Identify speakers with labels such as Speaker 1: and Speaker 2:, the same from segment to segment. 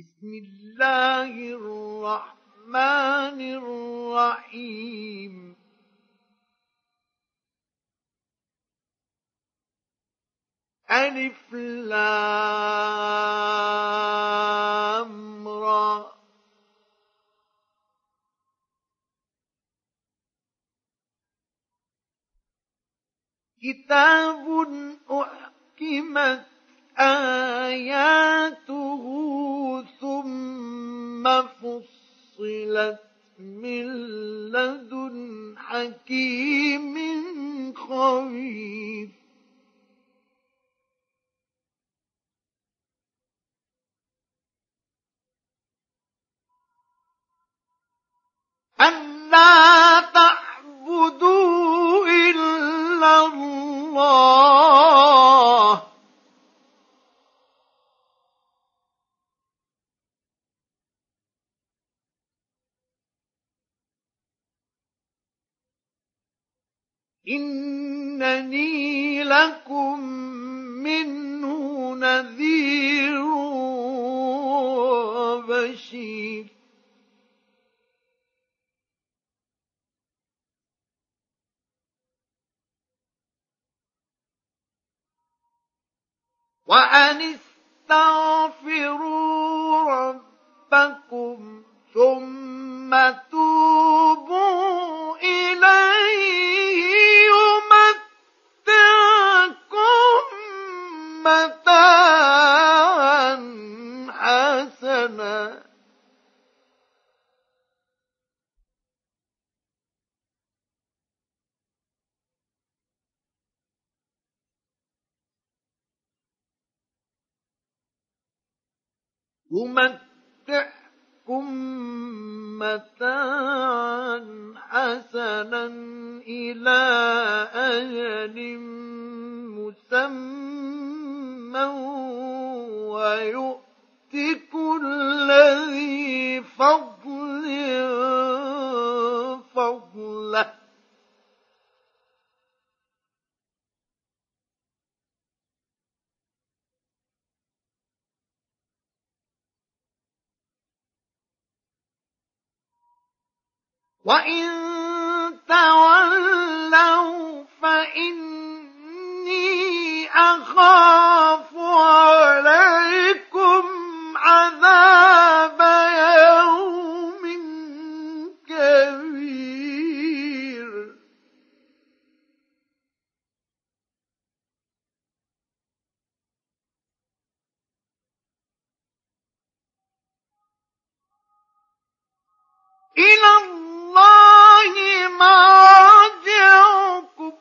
Speaker 1: بسم الله الرحمن الرحيم ألف لام را كتاب أحكمت آياته ثم فصلت من لدن حكيم خبير ألا تعبدوا إلا الله إنني لكم منه نذير وبشير وأن استغفروا ربكم ثم توبوا إليه يمتعكم متاعا حسنا يمتع لكم متاعا حسنا إلى أجل مسمى ويؤتك الذي فضل فضله وإن تولوا فإني أخاف عليكم عذاب يوم كبير إلى الله إليه مرجعكم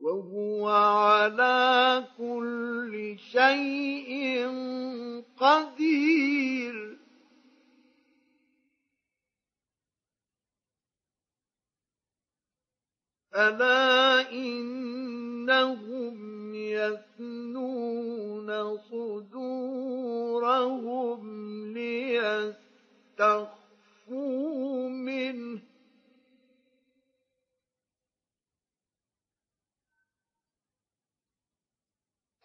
Speaker 1: وهو على كل شيء قدير ألا إنهم يثنون صدورهم ليستخفوا منه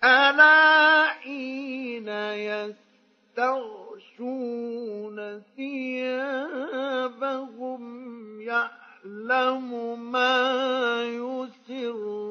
Speaker 1: ألا حين يستغشون ثيابهم يعلمون يعلم ما يسرون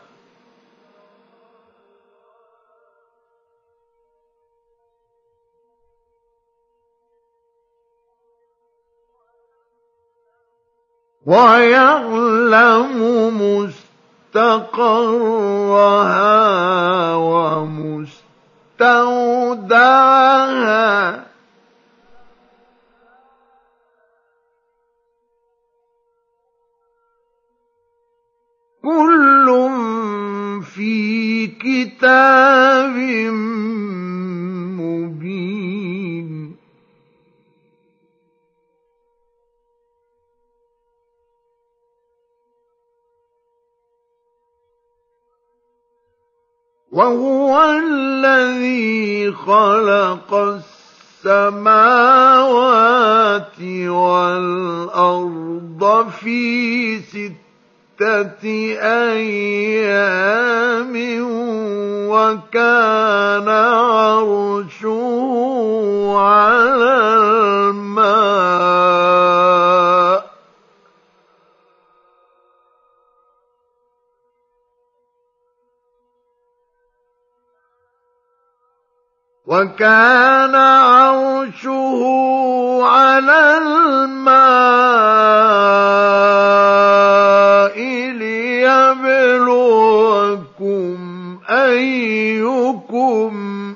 Speaker 1: ويعلم مستقرها ومستودعها كل في كتاب مبين وهو الذي خلق السماوات والارض في سته ايام وكان عرشه على الماء وكان عرشه على الماء ليبلوكم ايكم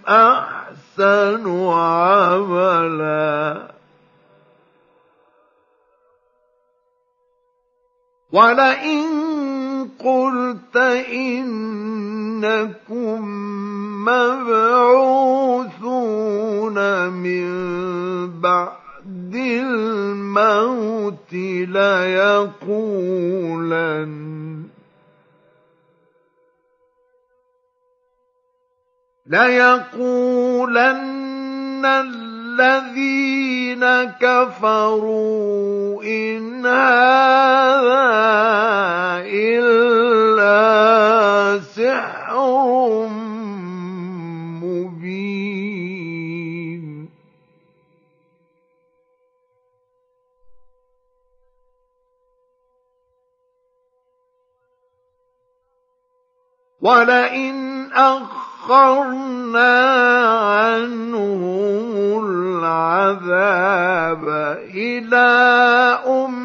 Speaker 1: احسن عملا ولئن قلت إنكم مبعوثون من بعد الموت ليقولن ليقولن الذين كفروا إن هذا إلا سحر مبين ولئن أخ سخرنا عنهم العذاب إلى أم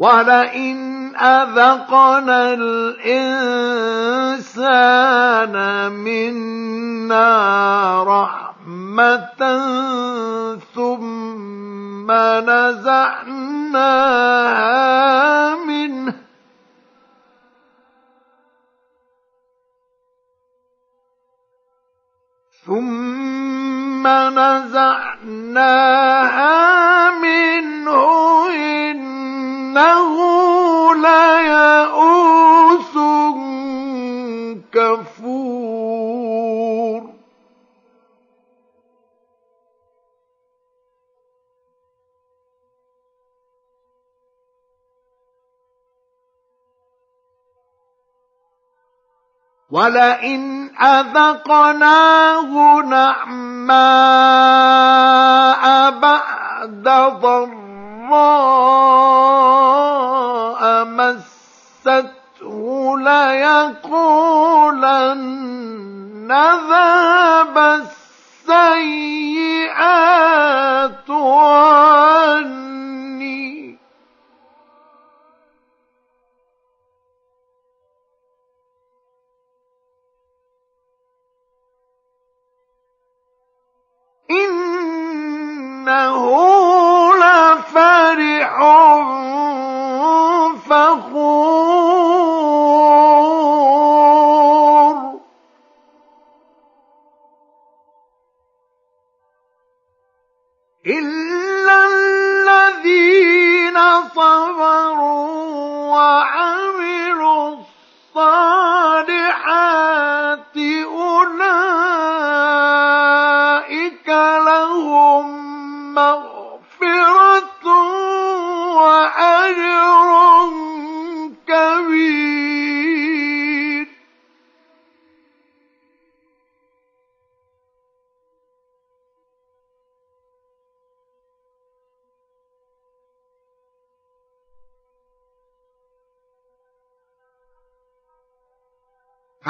Speaker 1: ولئن أذقنا الإنسان منا رحمة ثم نزعناها منه ثم نزعناها منه إنه ليئوس كفور ولئن أذقناه نعماء بعد ضر ضراء مسته ليقولن ذهب السيئات عني إن إنه لفرح فخور إلا الذين صبروا وعملوا الصالحات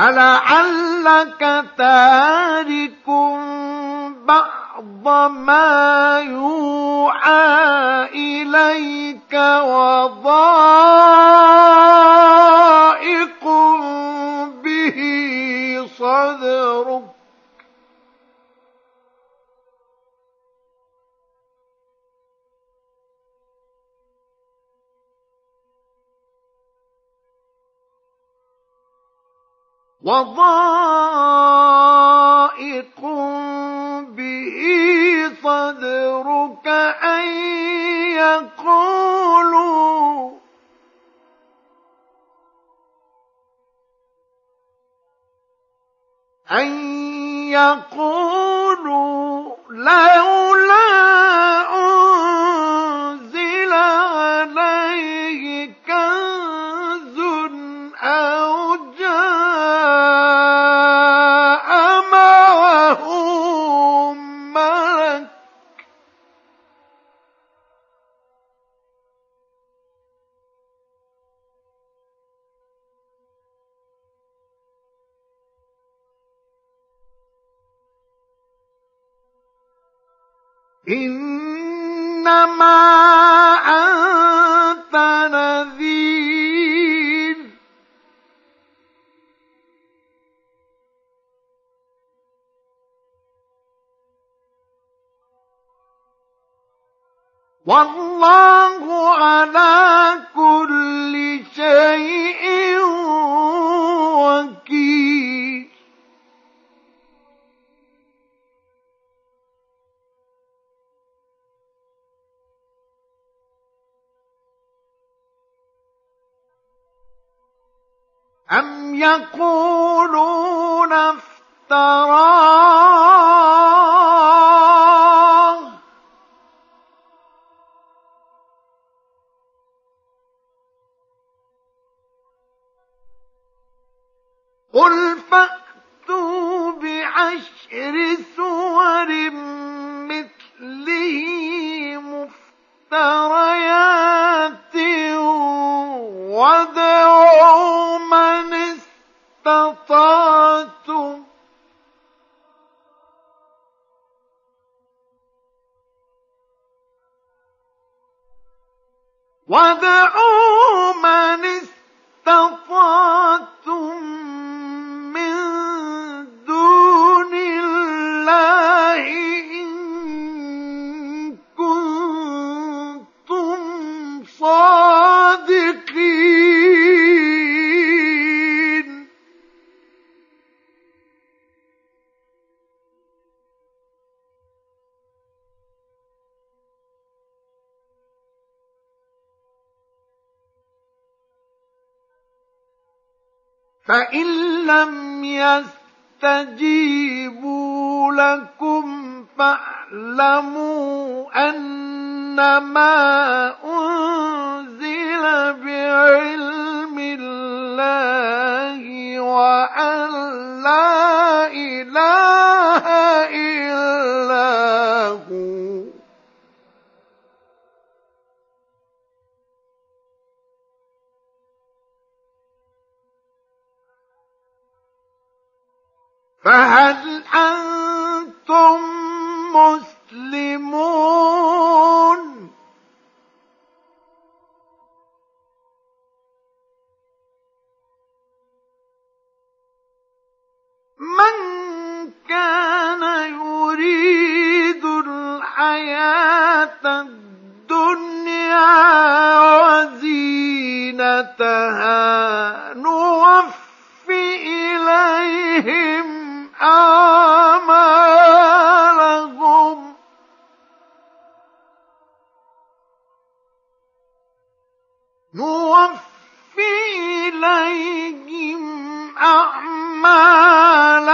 Speaker 1: فلعلك تارك بعض ما يوحى إليك وضائق به صدرك وضائق به صدرك أن يقولوا أن يقولوا لو والله على كل شيء وكيل أم يقول نوفي إليهم أعمالا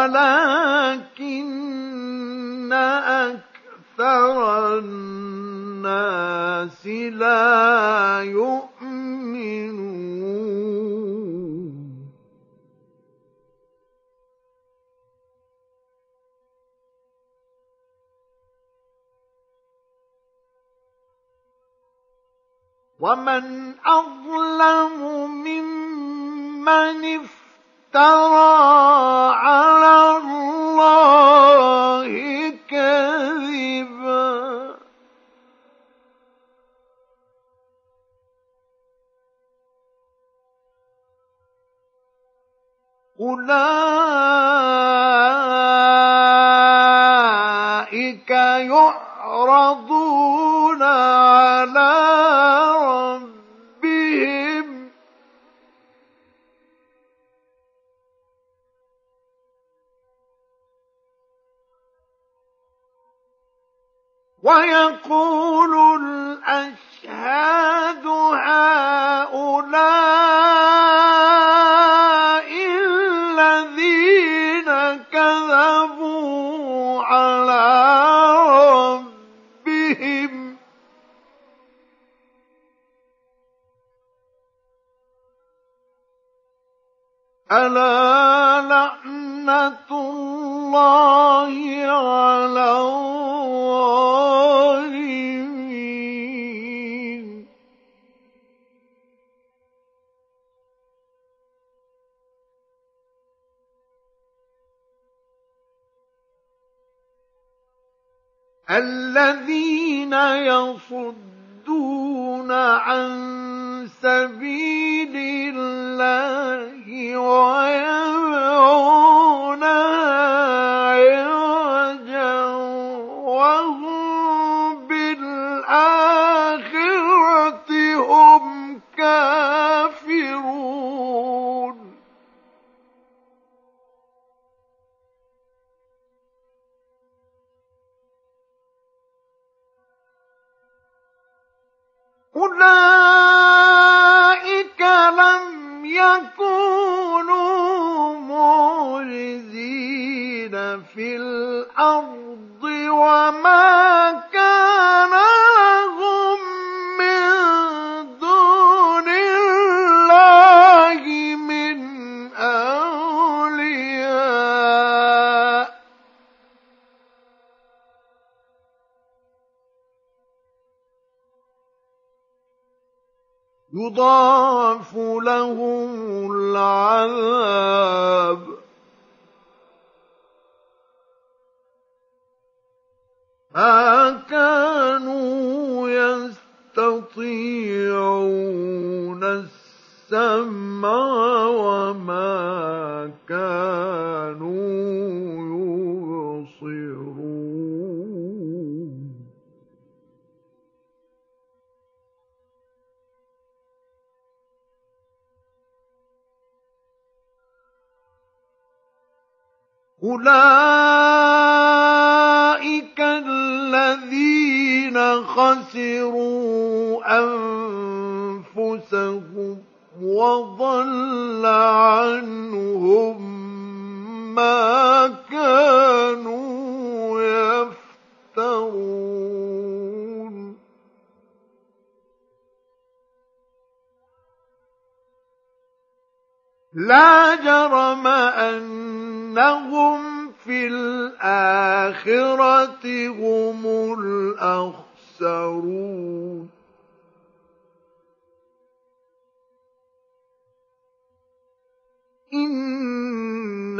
Speaker 1: ولكن أكثر الناس لا يؤمنون ومن أظلم ممن افترى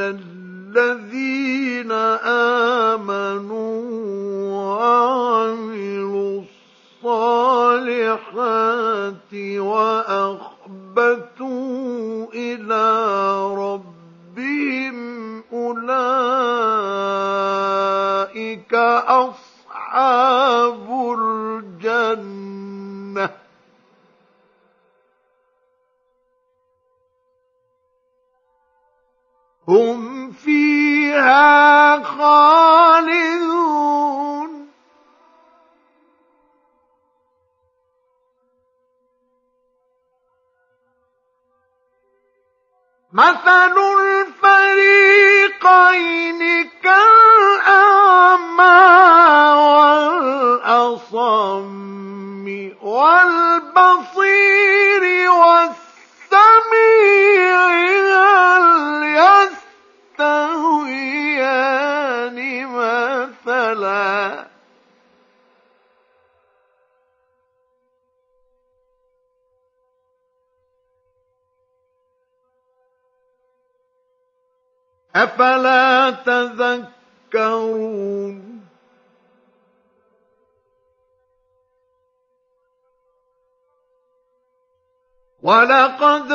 Speaker 1: الذي ولقد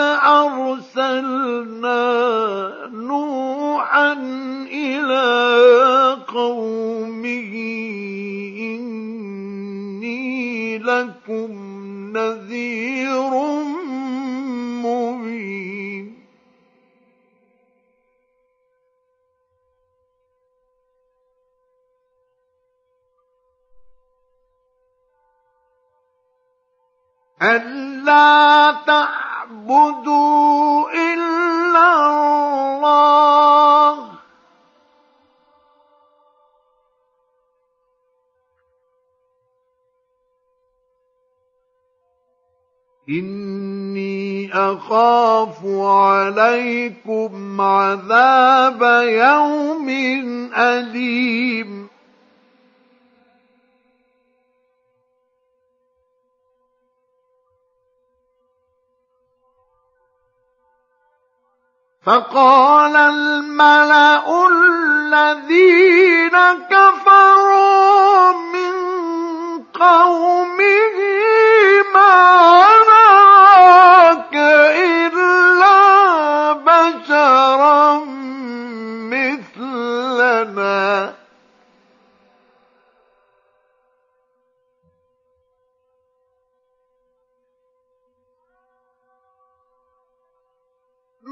Speaker 1: أخاف عليكم عذاب يوم أليم فقال الملأ الذين كفروا من قومه ما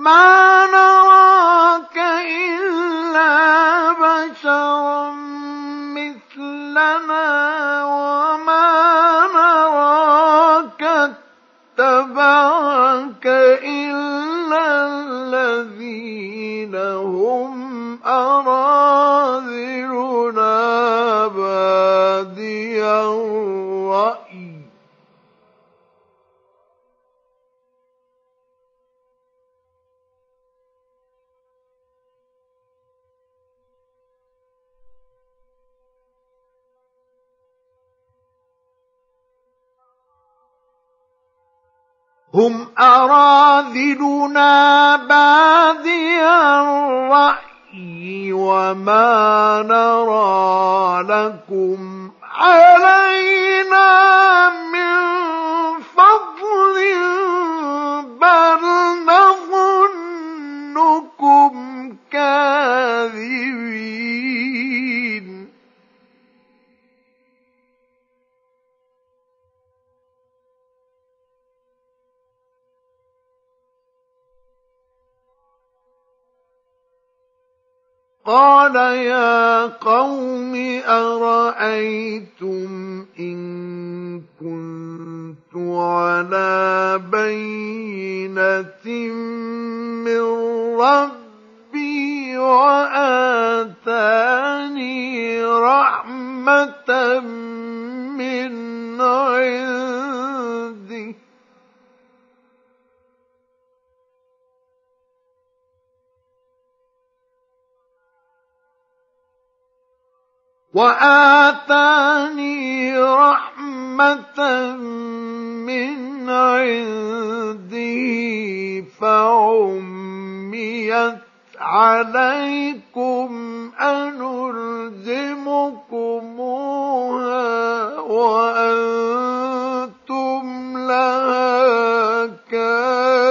Speaker 1: 妈。هم أراذلنا بادي الرأي وما نرى لكم علي قال يا قوم أرأيتم إن كنت على بينة من ربي وآتاني رحمة من عند واتاني رحمه من عنده فعميت عليكم انلزمكموها وانتم لها كافرون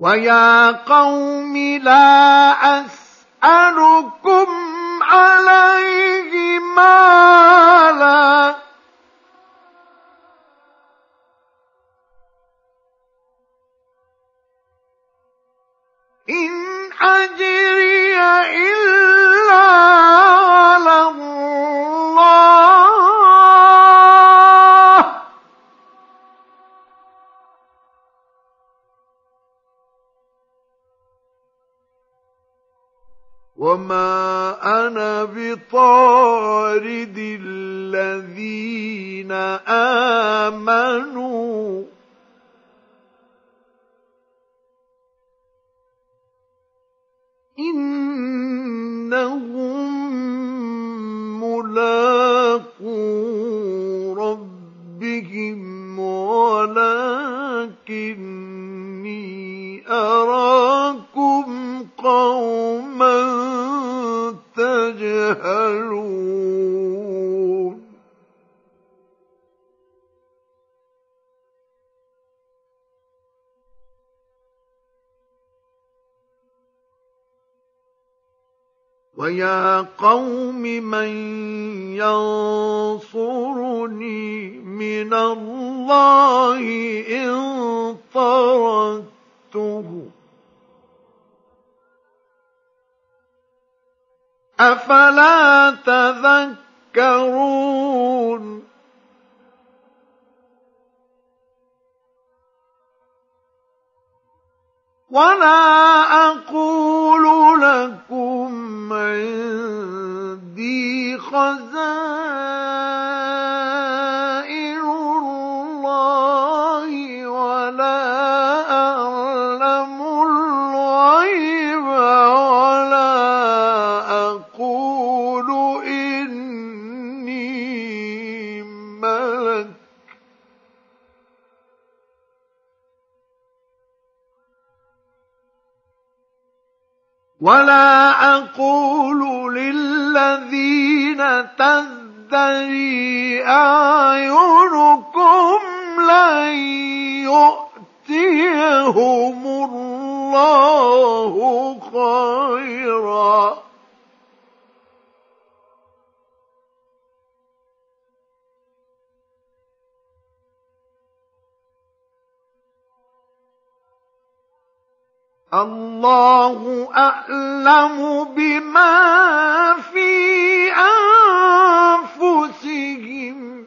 Speaker 1: ويا قوم لا أسألكم عليه مالا إن أجري إلا على الله وما أنا بطارد الذين آمنوا إنهم ملاقو ربهم ولكني أراكم قوما تجهلون ويا قوم من ينصرني من الله إن طردته أفلا تذكرون ولا أقول لكم عندي خزائن ولا أقول للذين تزدري أعينكم لن يؤتيهم الله خيرًا الله اعلم بما في انفسهم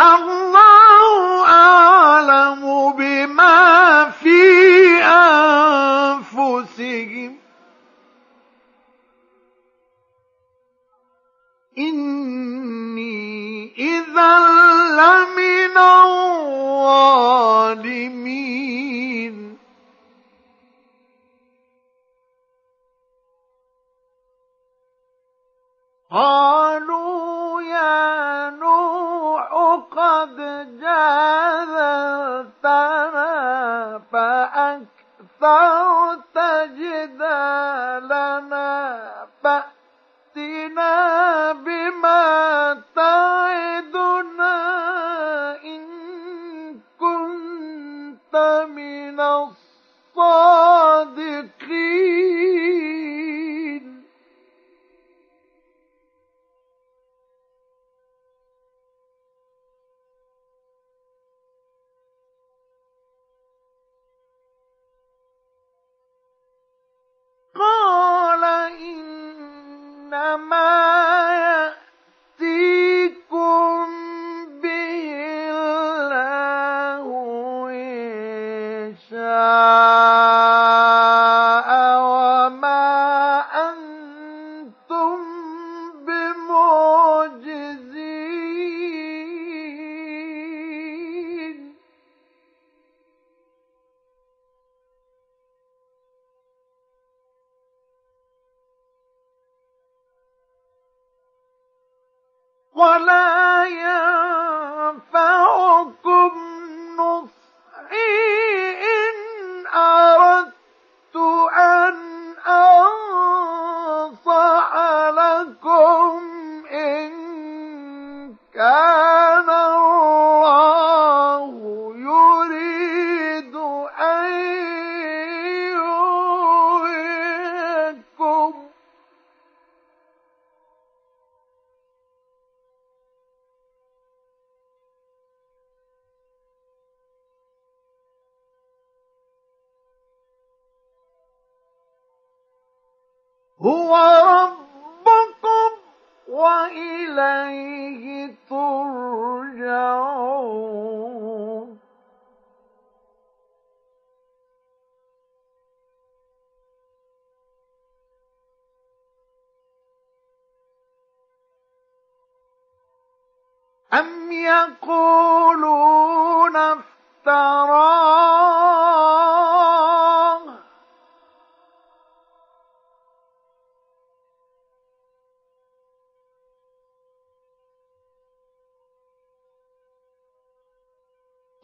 Speaker 1: الله اعلم بما في انفسهم إني إذا لمن الظالمين قالوا يا نوح قد جادلتنا فأكثرت جدالنا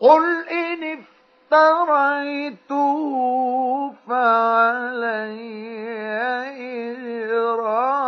Speaker 1: قل إن افتريته فعلي إجرام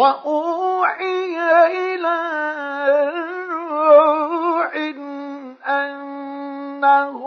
Speaker 1: وأوحي إلى روح أنه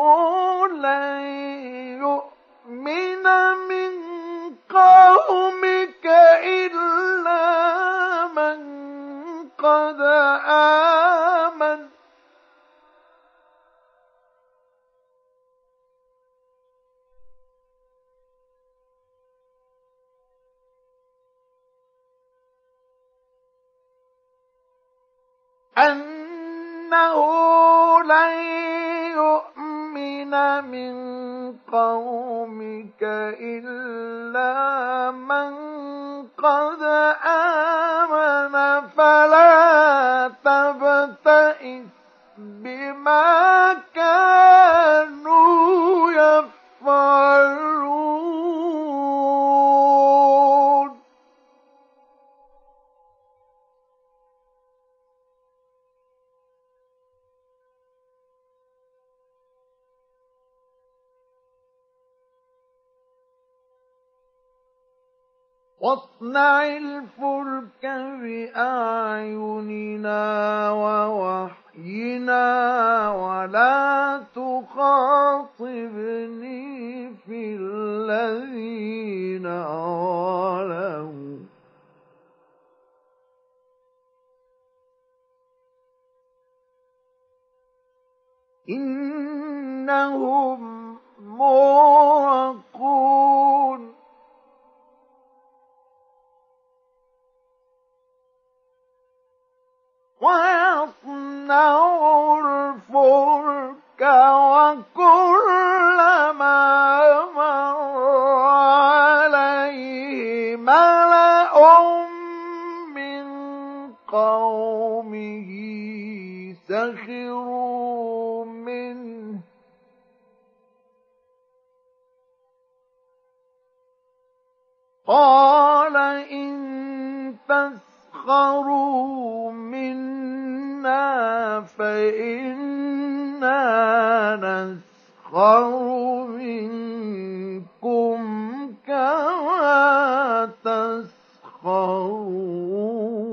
Speaker 1: أنه لن يؤمن من قومك إلا من قد آمن فلا تبتئس بما واصنع الفلك بأعيننا ووحينا ولا تخاطبني في الذين ظلموا إنهم موقون ويصنع الفلك وكلما مر عليه ملأ من قومه سخروا منه قال إن تس كفروا منا فإنا نسخر منكم كما تسخرون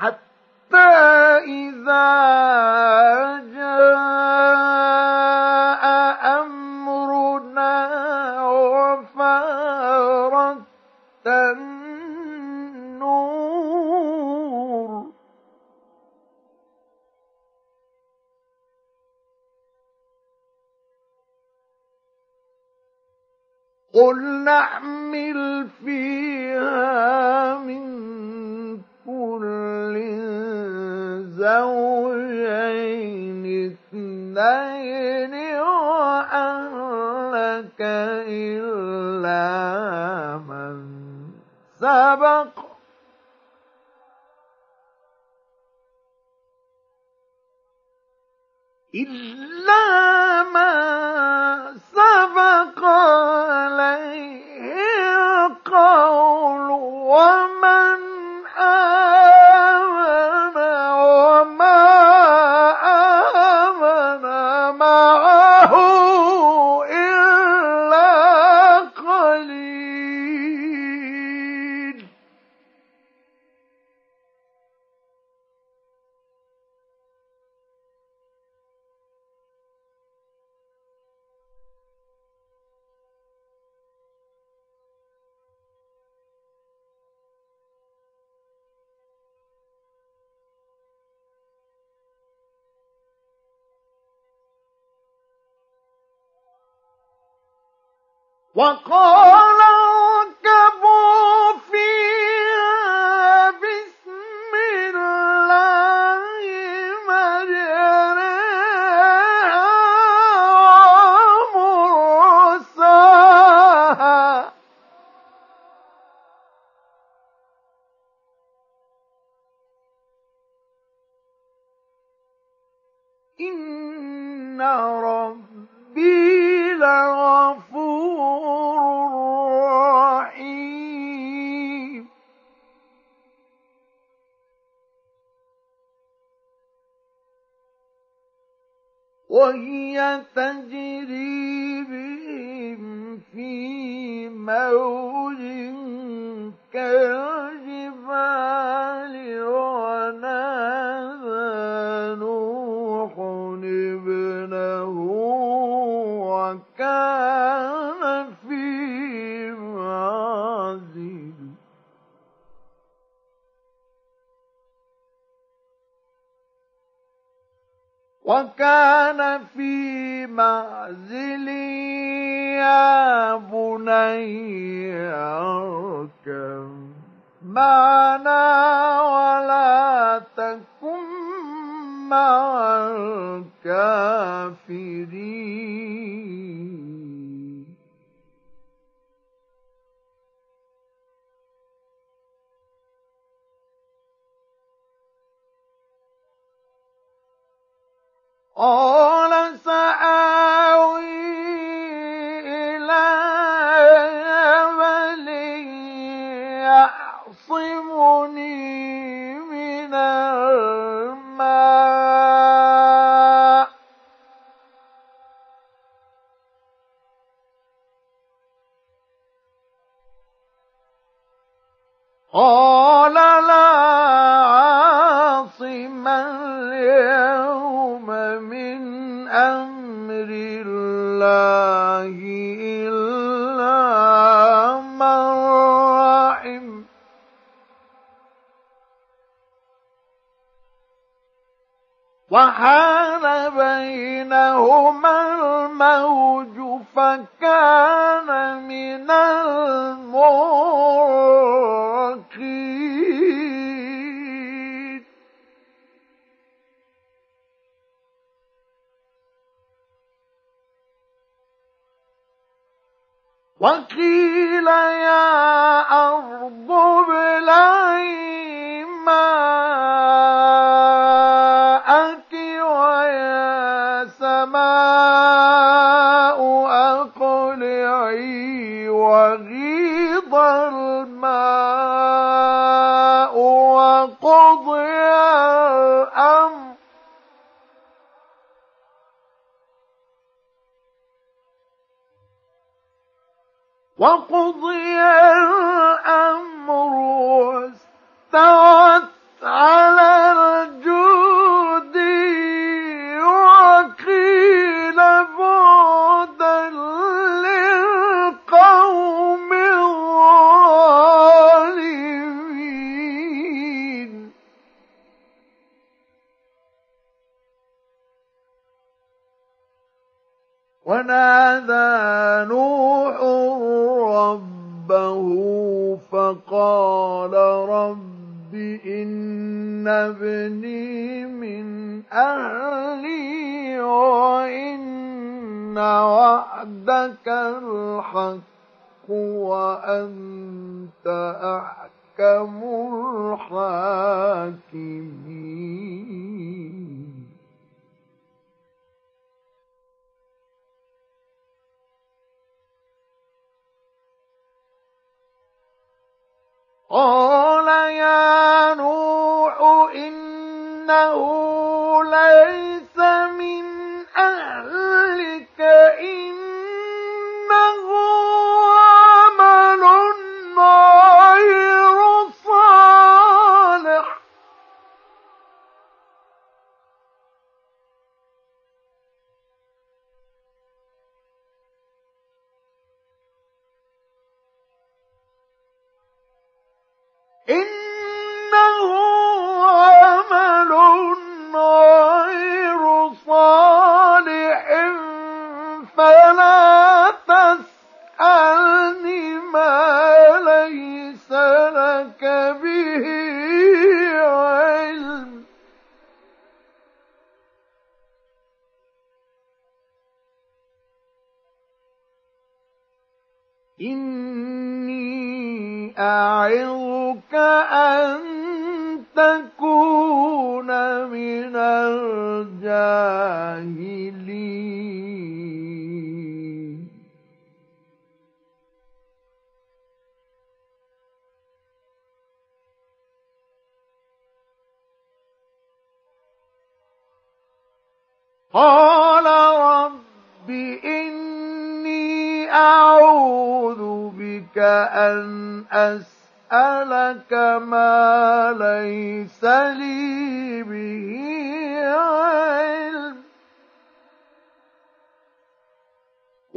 Speaker 1: حتى إذا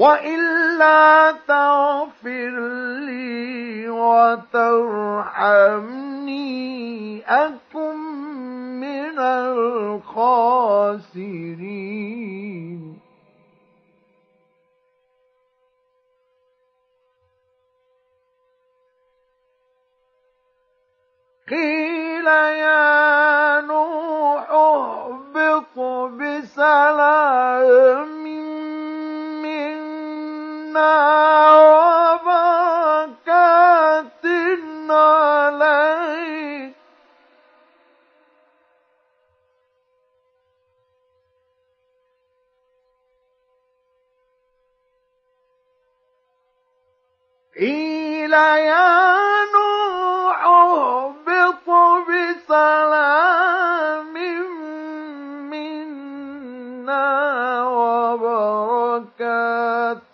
Speaker 1: وإلا تغفر لي وترحمني أكن من الخاسرين قيل يا نوح اهبط بسلام منا قيل يا نوح اهبط بسلام وبركات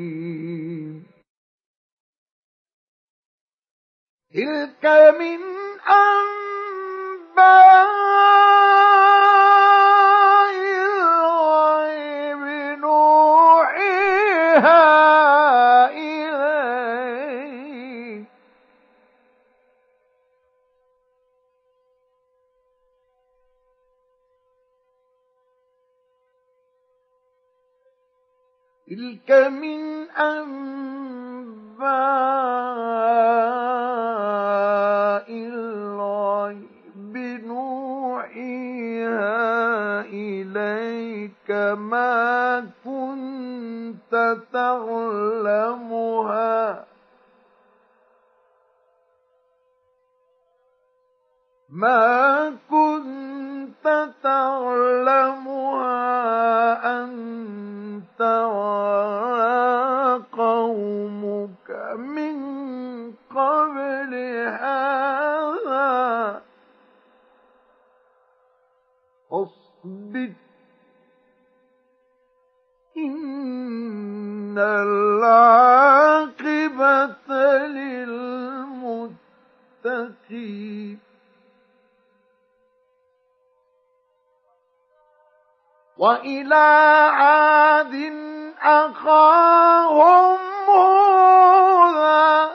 Speaker 1: تلك من أنباء الغيب نوحيها إليك تلك من أنباء ما كنت تعلمها ما كنت تعلمها أنت ولا قومك من قبل هذا فاصبر إن العاقبة للمتقين وإلى عاد أخاهم هودا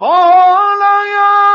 Speaker 1: قال يا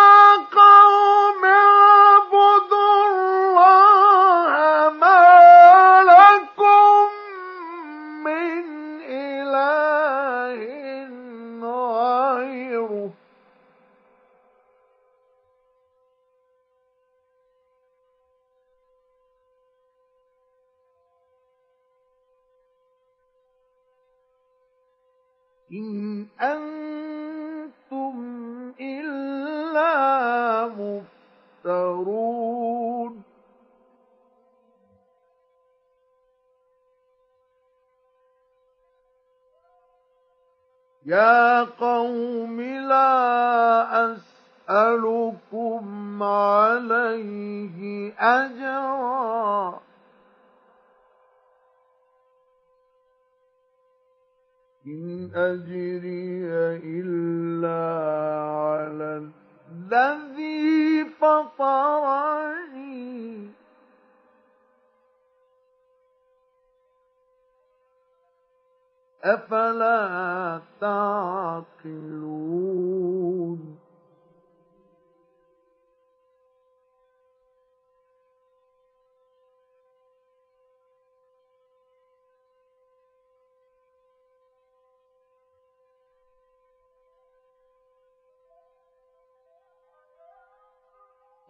Speaker 1: يا قوم لا أسألكم عليه أجرا إن أجري إلا على الذي فطرني أفلا تعقلون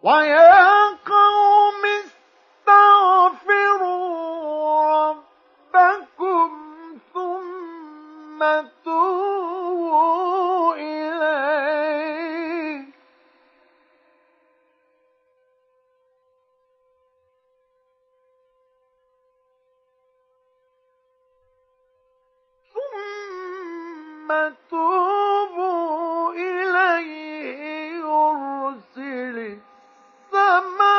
Speaker 1: ويا قوم استغفروا ربكم ثم توبوا ثم توبوا إليه يرسل السماء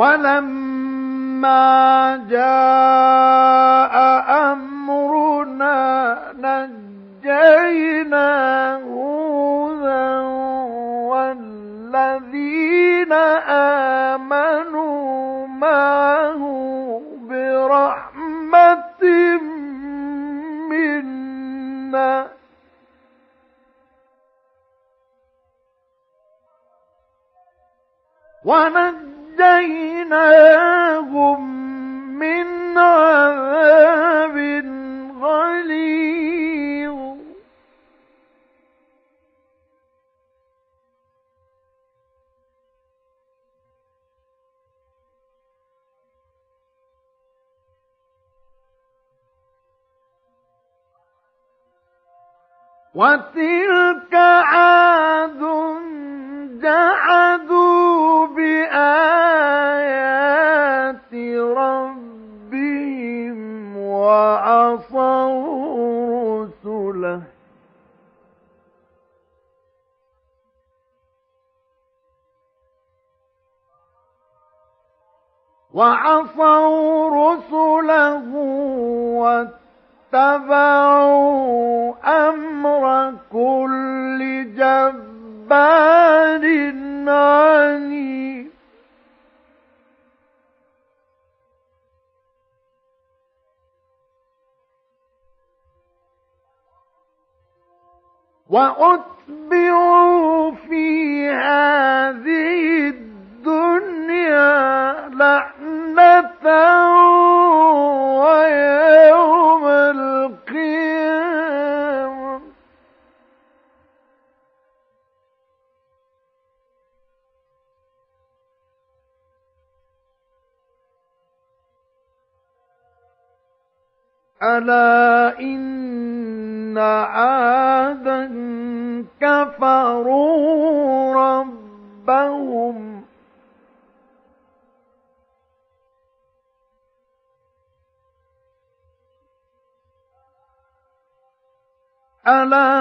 Speaker 1: ولما جاء أمرنا نجينا هودا والذين آمنوا معه برحمة منا ونجينا One thing ألا إن عادا كفروا ربهم ألا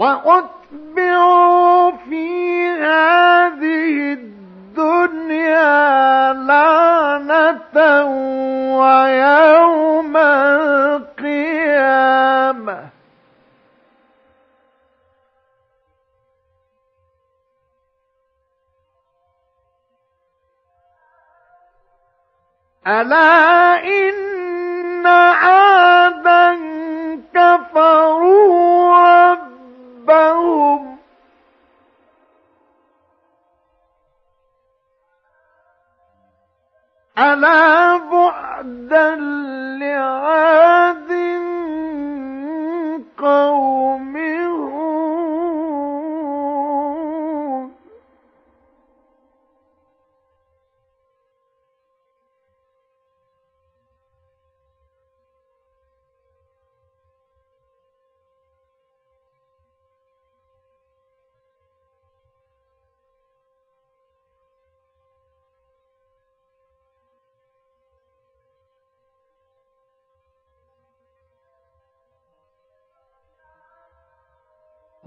Speaker 1: وأتبعوا في هذه الدنيا لعنة ويوم القيامة ألا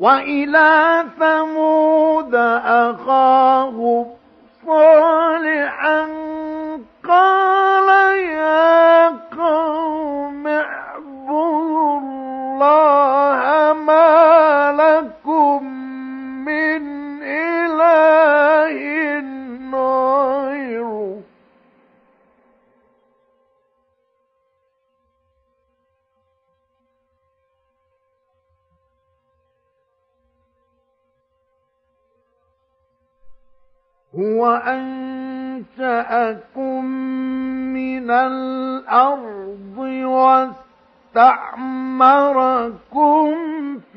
Speaker 1: وإلى ثمود أخاهم صالحا قال يا قوم اعبدوا الله ما هو أنشأكم من الأرض واستعمركم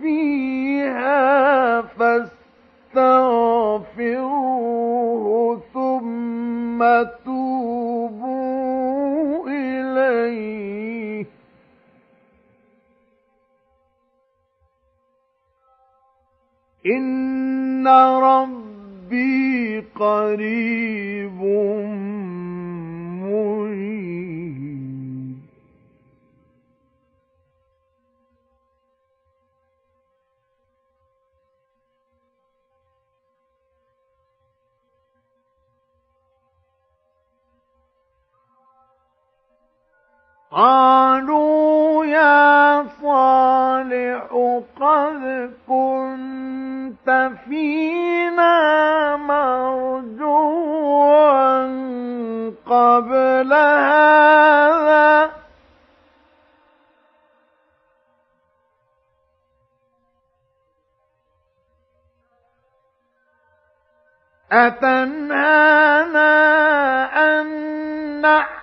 Speaker 1: فيها فاستغفروه ثم توبوا إليه إن رب ربي قريب قالوا يا صالح قد كنت فينا مرجوا قبل هذا أتنهانا أن نحن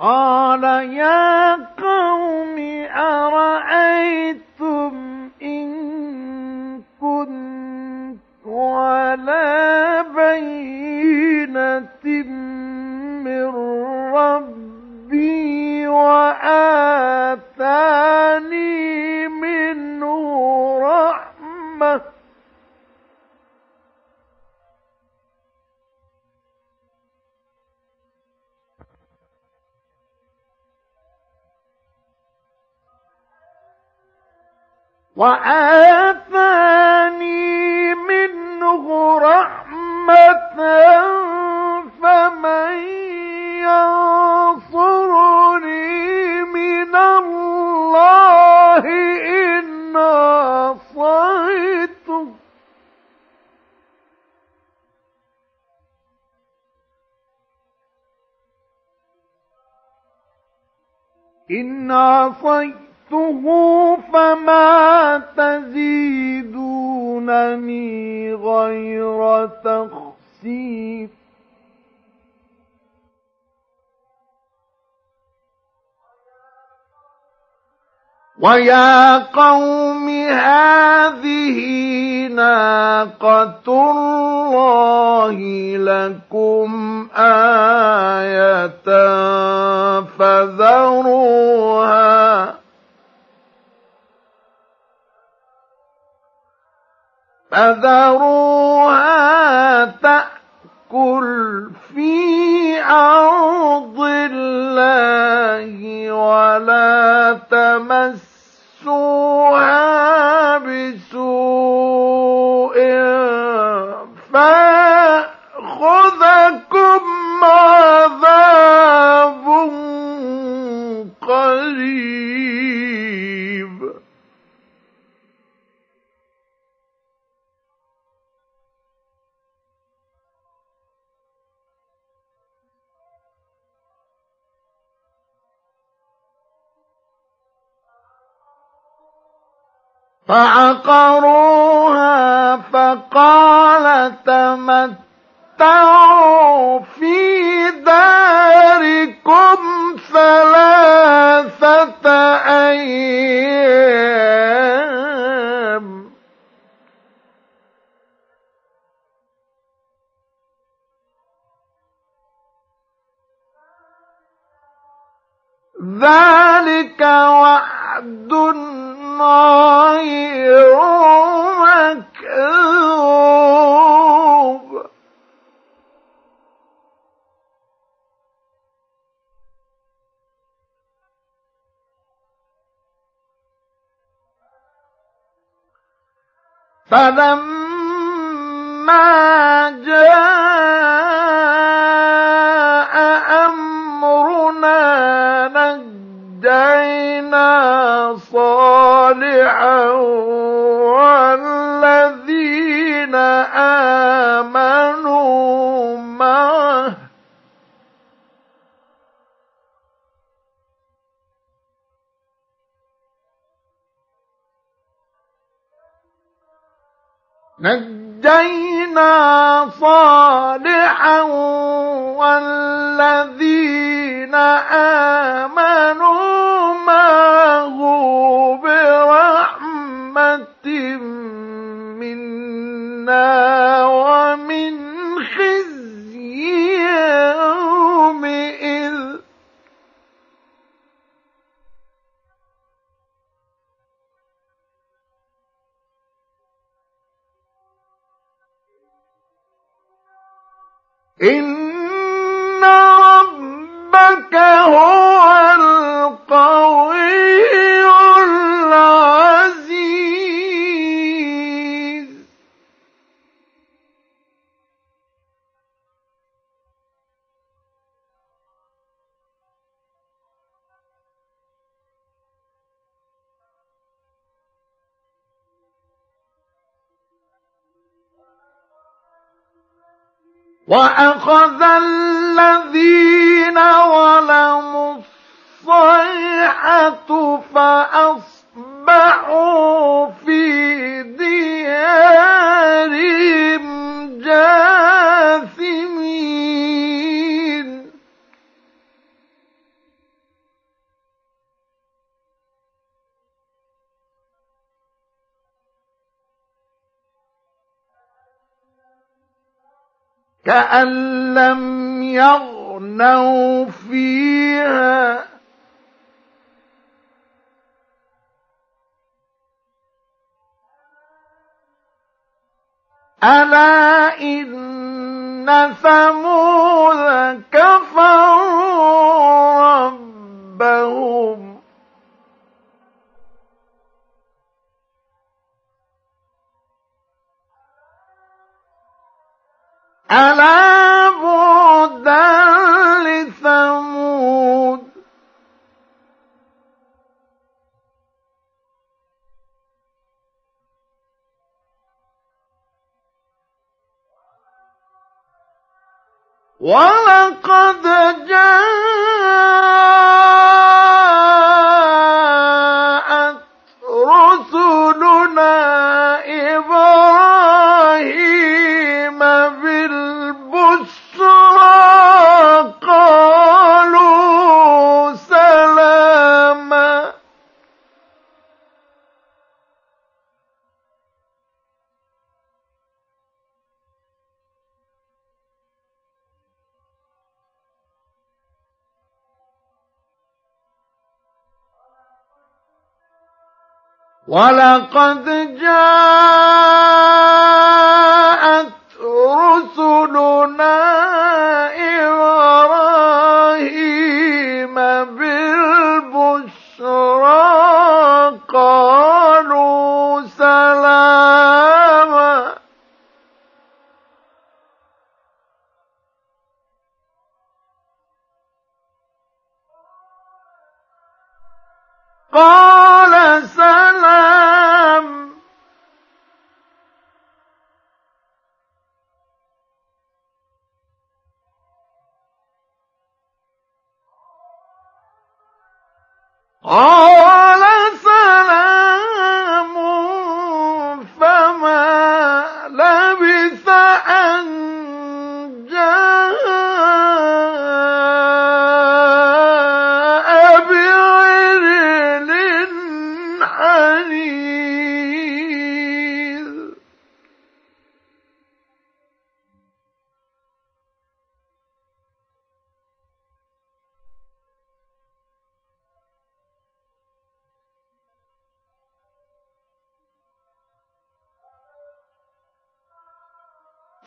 Speaker 1: قال يا قوم أرأيتم إن كنت على بينة من ربي وآتاني منه رحمه وآتاني منه رحمة فمن ينصرني من الله إن عصيته إن عصيته تركته فما تزيدونني غير تخسيف ويا قوم هذه ناقة الله لكم آية فذروها فذروها تأكل في أرض الله ولا تمسوها فعقروها فقال تمتعوا في داركم ثلاثة أيام ذلك وعد فلما جاء أمرنا نجينا صالحا نجينا صالحا والذين آمنوا وأخذ الذين ظلموا الصيحة فأصبحوا كأن لم يغنوا فيها ألا إن ثمود كفروا ألا بعدا لثمود ولقد جاء ولقد جاء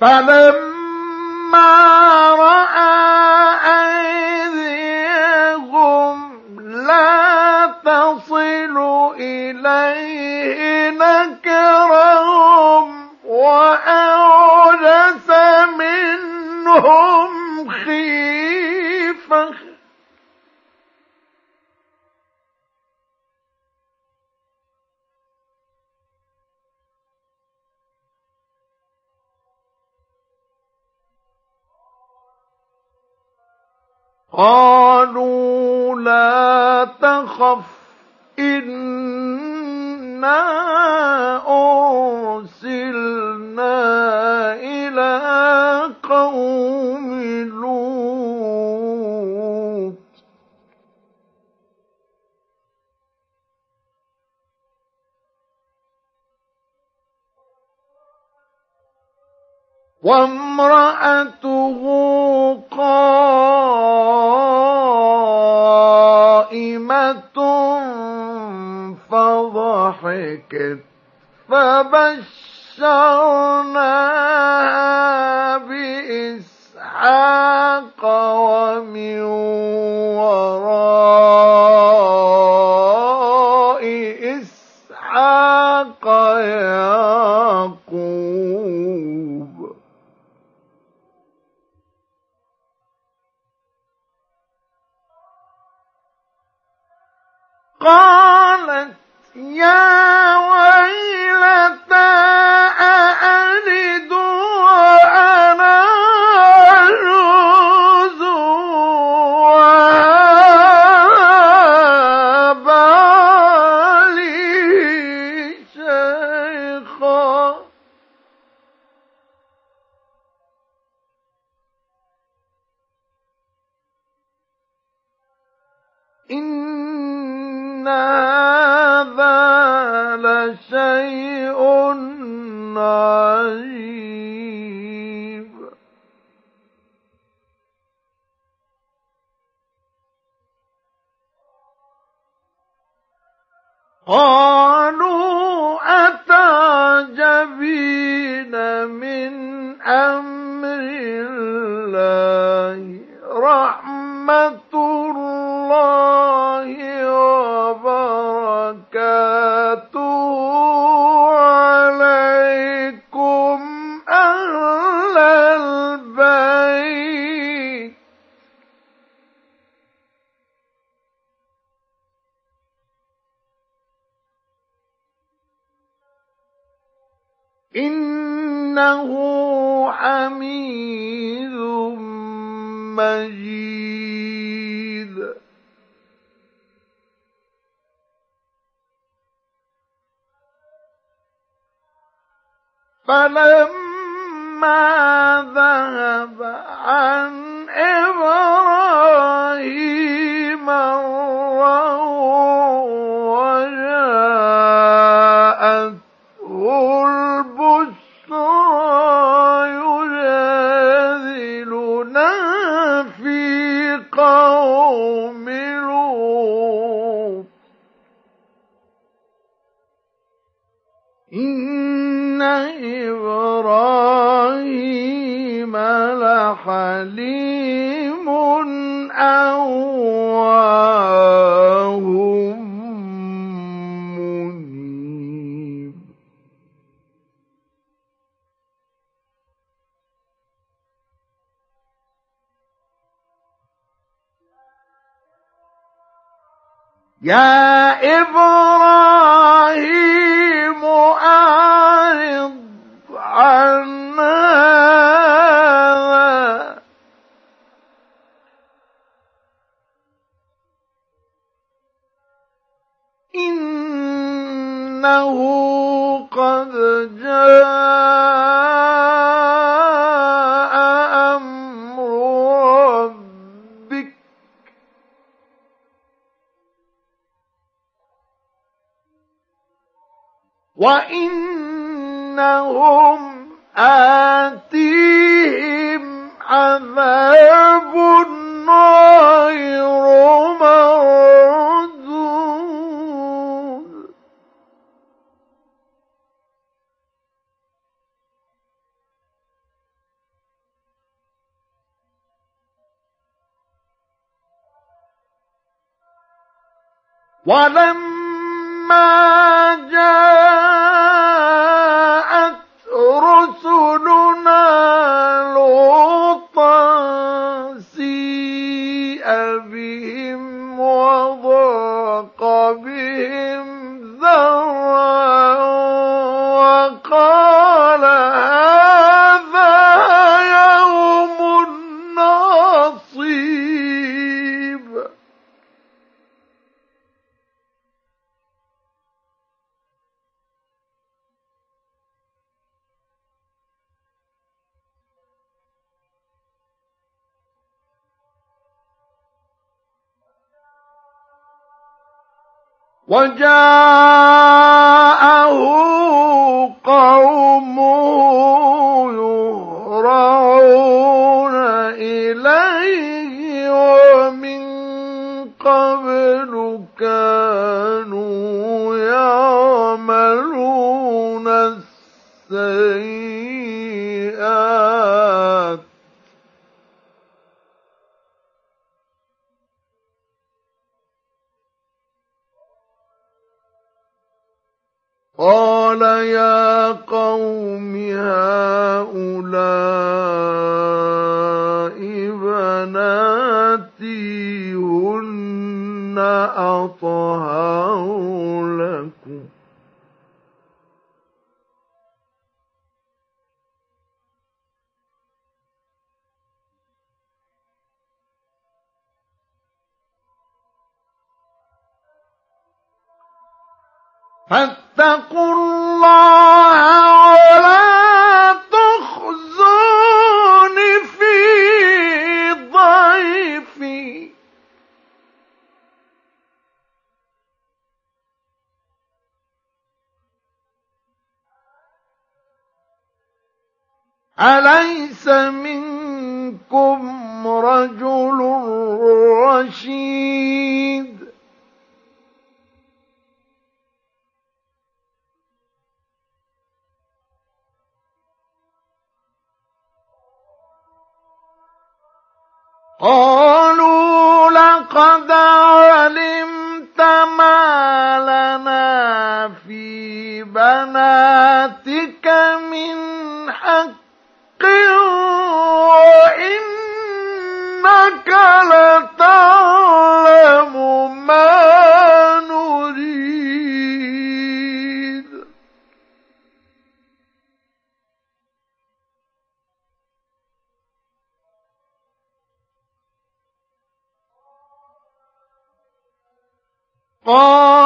Speaker 1: فلما رأى أيديهم لا تصل إليه نكرهم واوجس منهم تخف إنا أرسلنا إلى قوم لوط وامرأته سكت فبشر يا إبراهيم ولم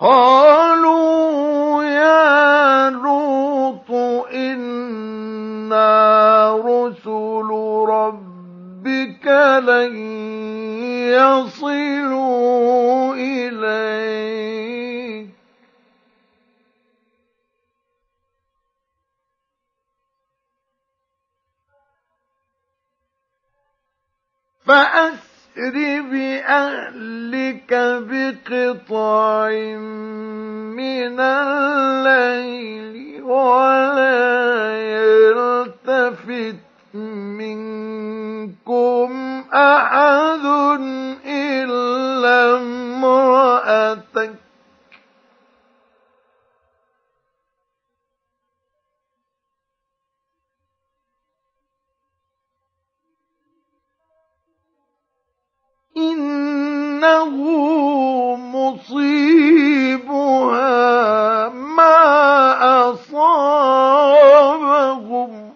Speaker 1: قالوا يا لوط إنا رسل ربك لن يصلوا إليك فأس فأسر باهلك بقطع من الليل ولا يلتفت منكم احد الا امراتك إنه مصيبها ما أصابهم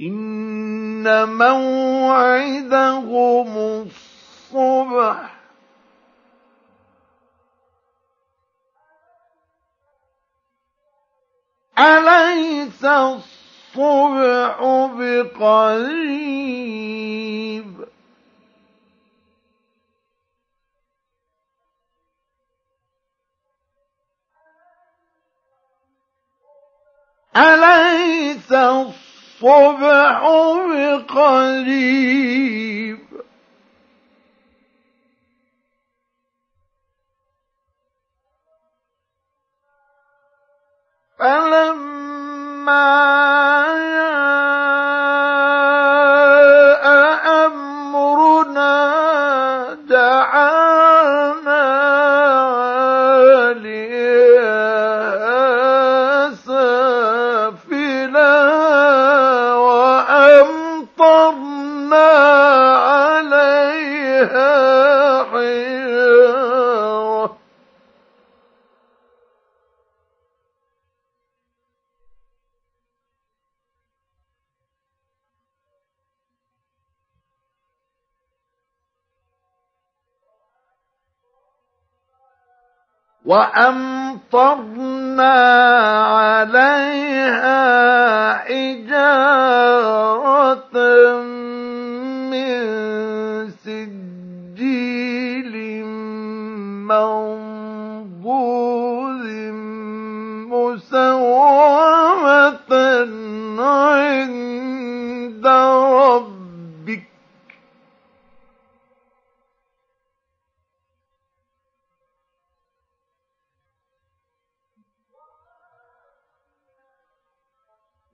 Speaker 1: إن موعدهم الصبح أليس الصبح بقريب أليس الصبح بقريب فلما وأمطرنا عليها حجارة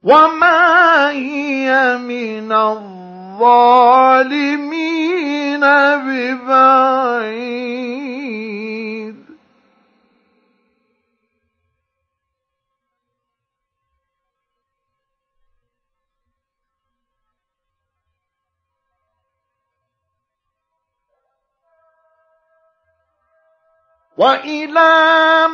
Speaker 1: وما هي من الظالمين ببعيد وإلى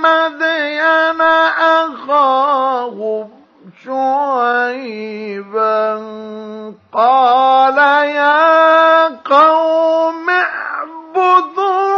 Speaker 1: مدين أخاهم شعيبا قال يا قوم اعبدوا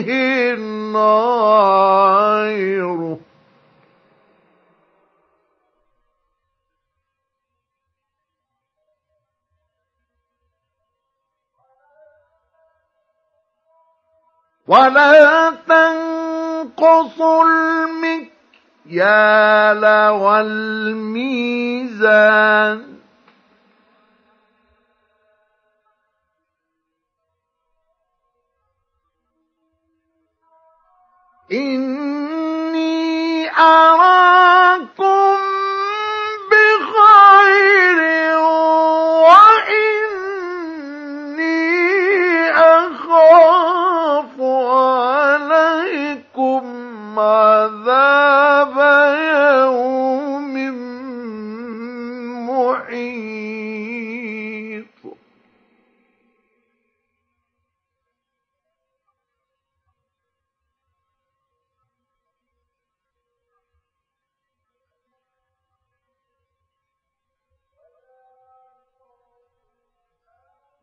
Speaker 1: عليهن غيره ولا تنقصوا المكيال والميزان إني أراكم بخير وإني أخاف عليكم عذاب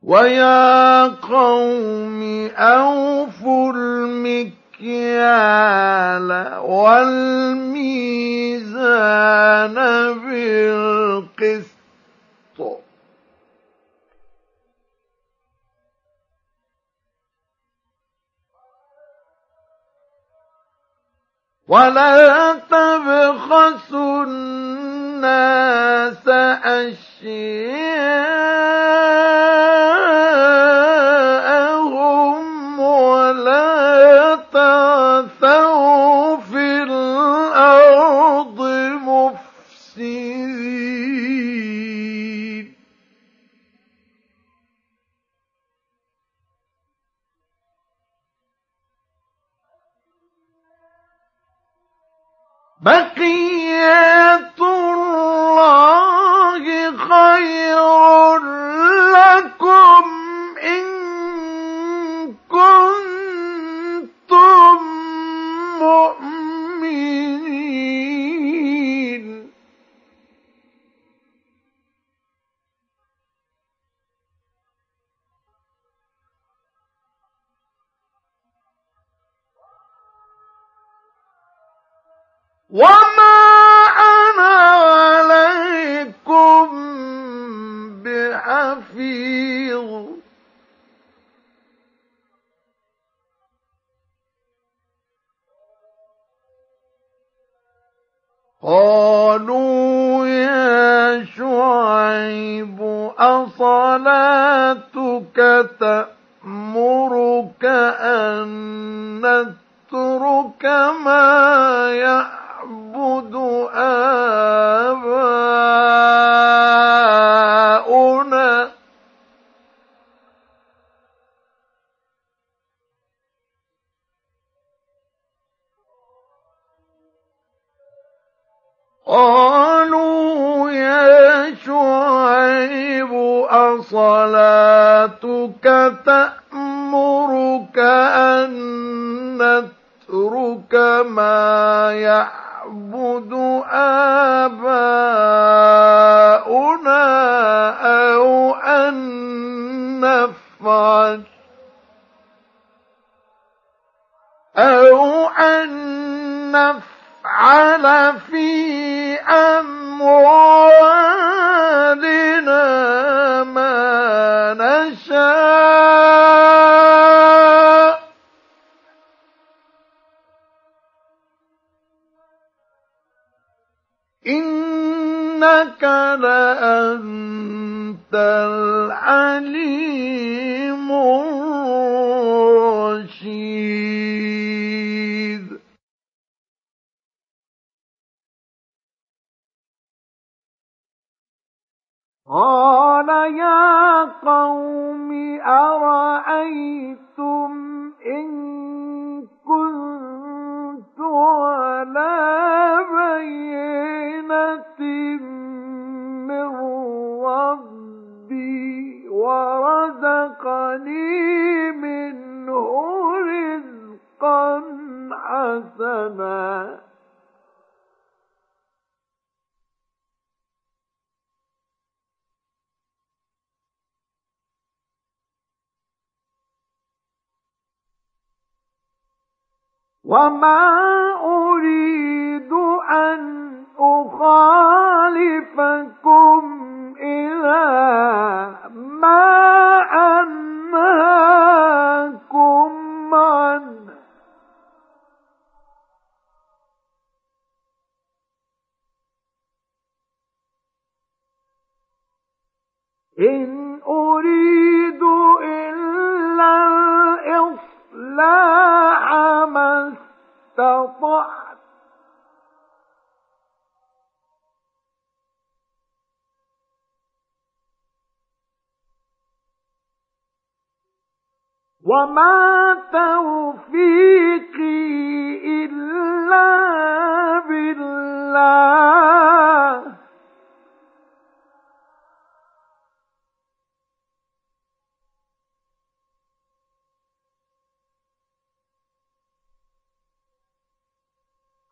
Speaker 1: ويا قوم أوفوا المكيال والميزان بالقسط ولا تبخسوا الناس أشياءهم ولا تعثوا Bakri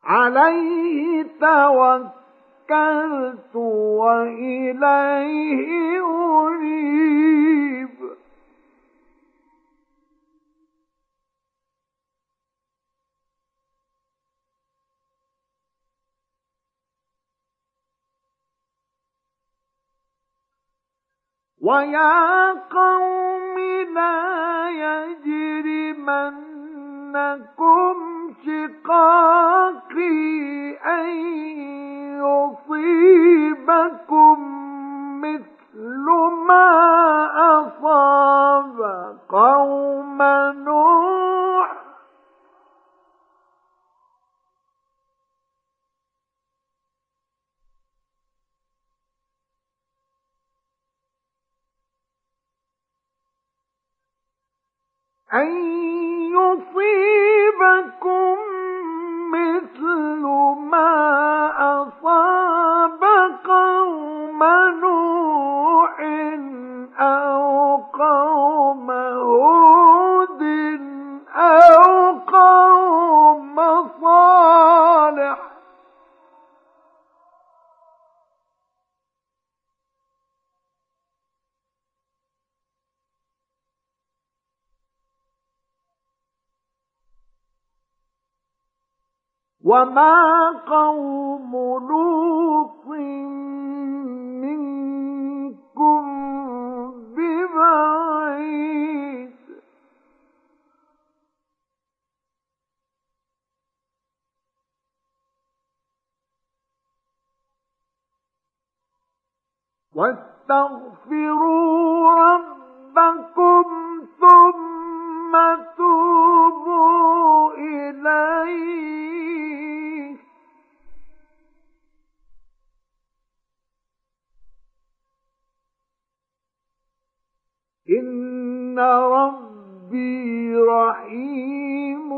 Speaker 1: عليه توكلت واليه اريب ويا قوم لا يجرمنكم شقاقي أن يصيبكم مثل ما أصاب قوم نوح أن يصيبكم مثل ما أصاب قوم نوح أو قوم هود أو وما قوم لوط منكم ببعيد واستغفروا ربكم ثم توبوا إليه إن ربي رحيم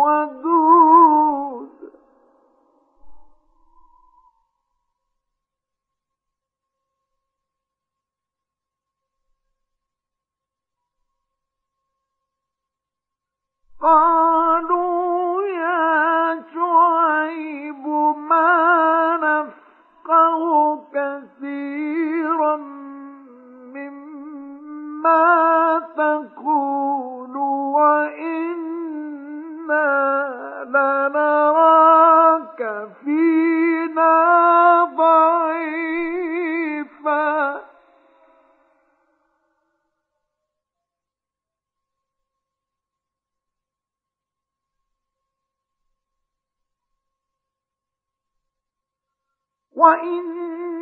Speaker 1: ودود قالوا يا شعيب ما نفقه كثيرا ما تقول وإنا لنراك فينا ضعيفا وإن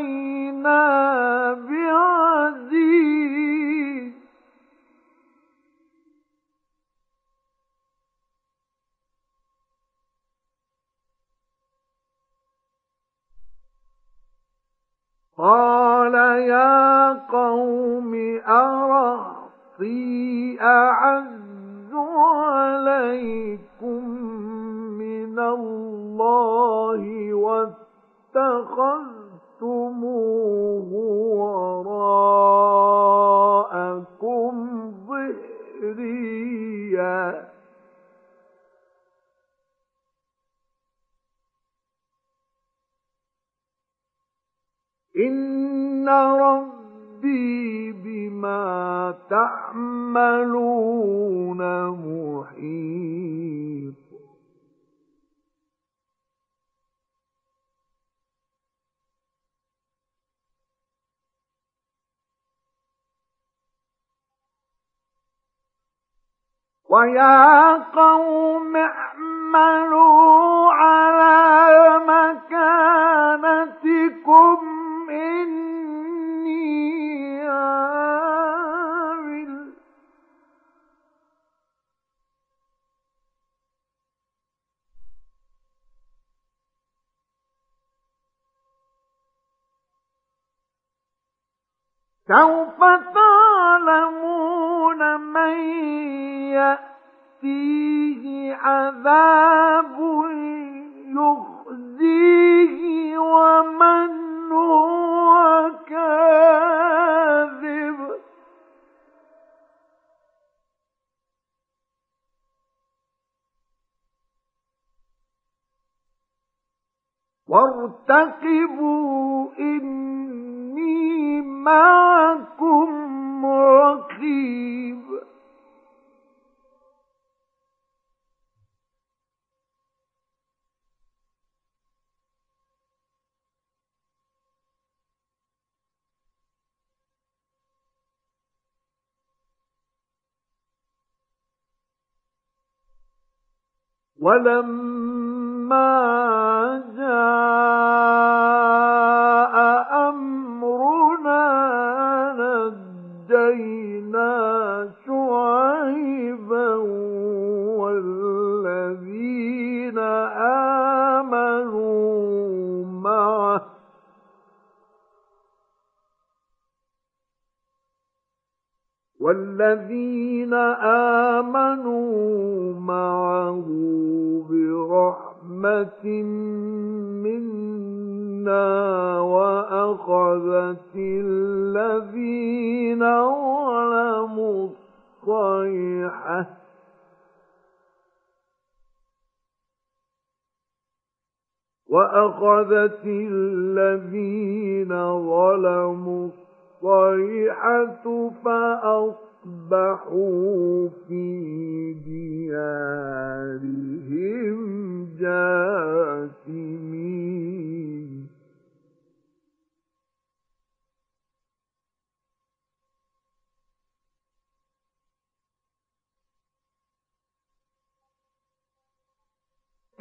Speaker 1: ويا قوم اعملوا على مكانتكم إني عامل سوف ترى يعلمون من يأتيه عذاب يخزيه ومن هو كاذب وارتقبوا إني معكم رقيب ولما جاء أمرنا نجد ونجينا شعيبا والذين آمنوا معه والذين آمنوا معه برحمة منا وَأَخَذَتِ الَّذِينَ ظَلَمُوا الصَّيْحَةُ فَأَصْبَحُوا فِي دِيَارِهِمْ جَاثِمِينَ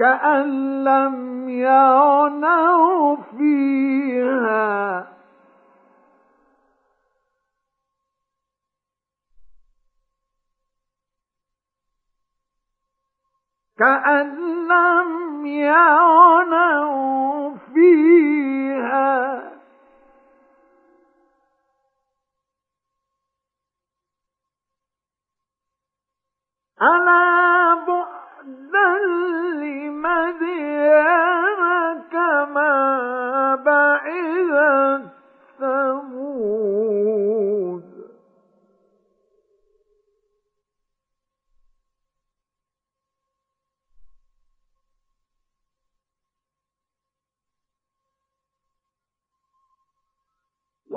Speaker 1: كأن لم يغنوا فيها كأن لم يغنوا فيها ألا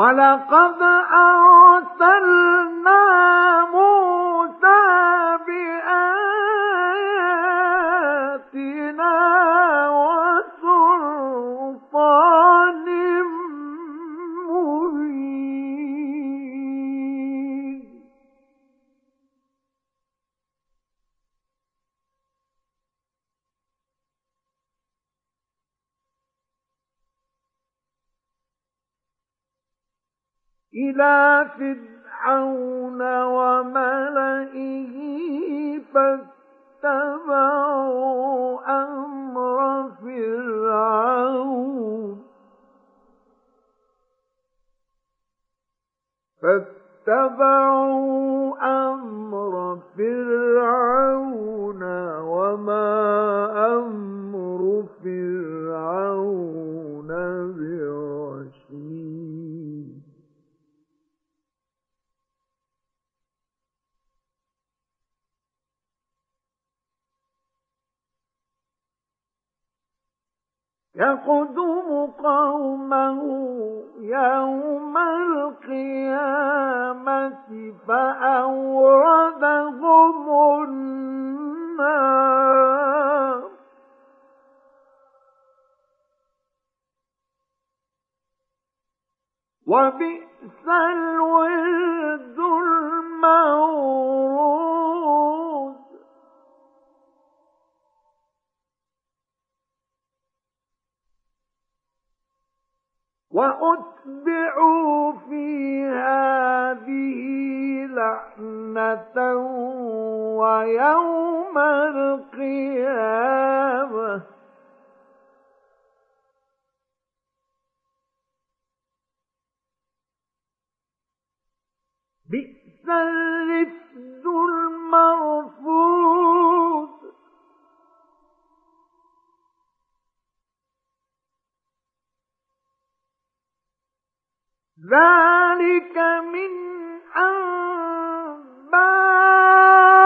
Speaker 1: ولقد أرسلنا فرعون وملئه فاتبعوا أمر فرعون فاتبعوا أمر فرعون وما يقدم قومه يوم القيامة فأوردهم النار وبئس الورد المورود وأتبعوا في هذه لعنة ويوم القيامة بئس الرفد المرفوض ذلك من أنباء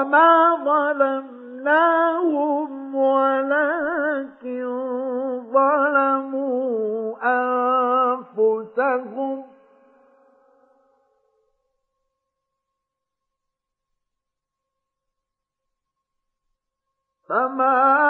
Speaker 1: وما ظلمناهم ولكن ظلموا أنفسهم فما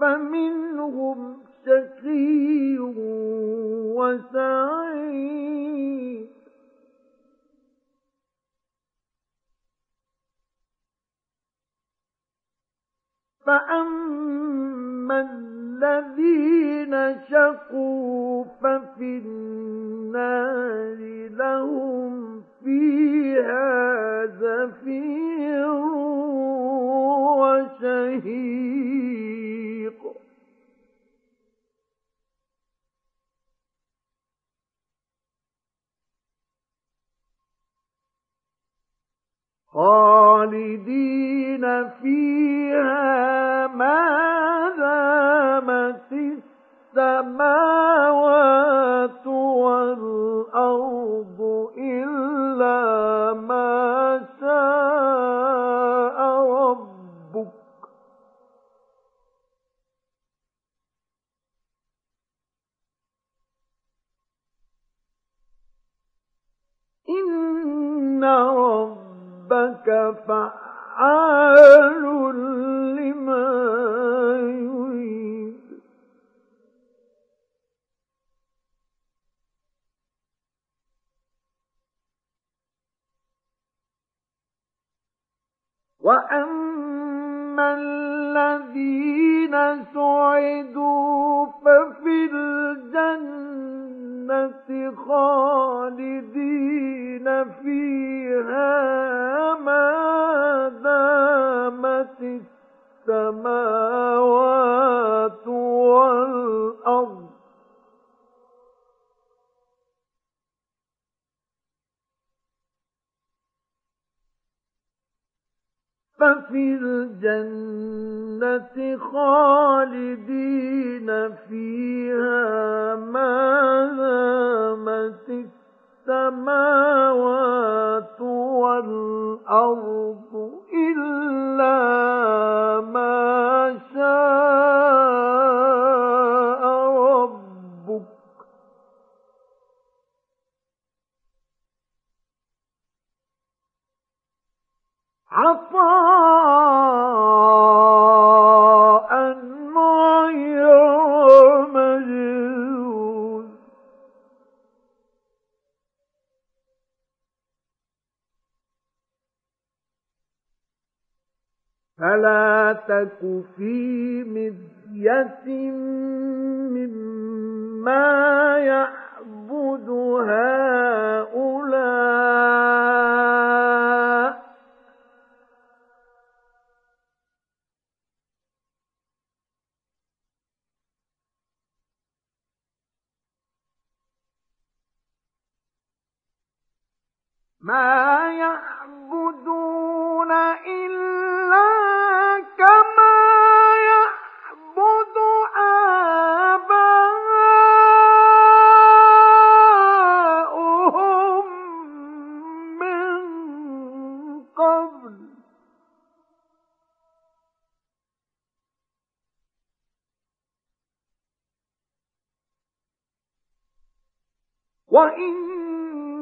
Speaker 1: فمنهم شقي وسعيد فأما الذين شقوا ففي النار لهم فيها زفير وشهيد خالدين فيها ما دامت السماوات والأرض إلا ما شاء ربك إن ربك ربك فعال لما يريد وأما الذين سعدوا ففي الجنة الجنة خالدين فيها ما دامت السماوات والأرض ففي الجنة خالدين فيها ما دامت السماوات والأرض إلا ما شاء عطاء غير مجدود فلا تك في مذية مما يعبد هؤلاء ما يعبدون إلا كما يعبد آباؤهم من قبل وإن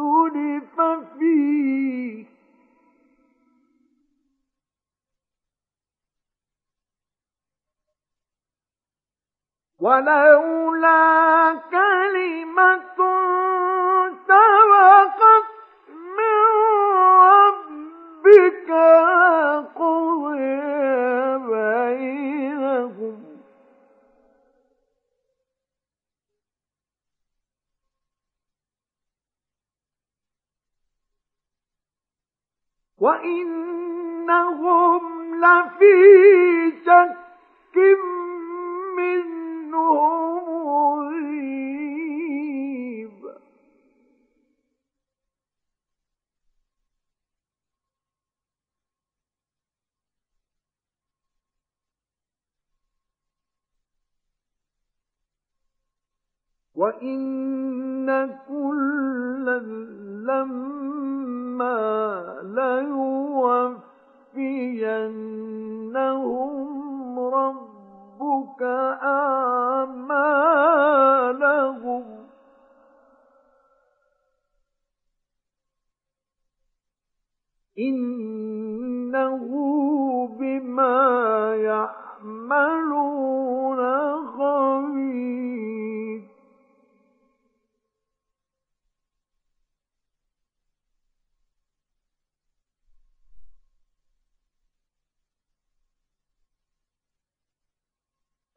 Speaker 1: اختلف فيه ولولا كلمة سبقت من ربك وإنهم لفي شك منه مريب وإن كلا لما إما ليوفينهم ربك أعمالهم إنه بما يعملون خبير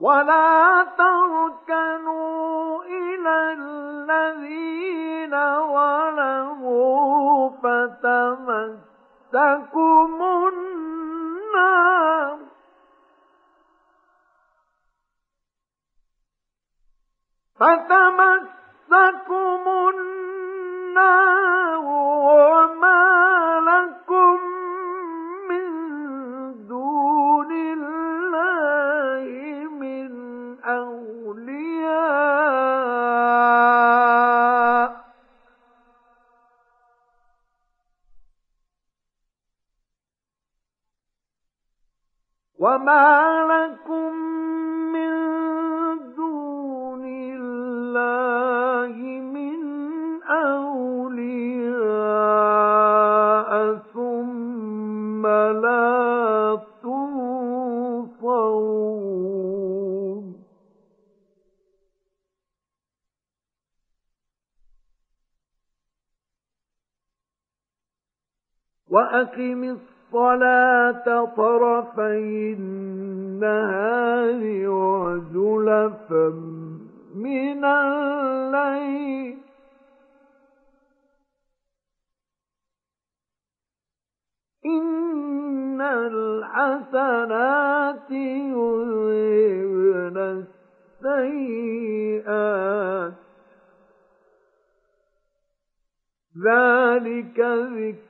Speaker 1: ولا تركنوا إلى الذين ظلموا فتمسكم النار فتمسكم النار وما وما لكم من دون الله من أولياء ثم لا تنصرون وأقم الصلاة طرفي النهار وزلفا من الليل إن الحسنات يذهبن السيئات ذلك ذكر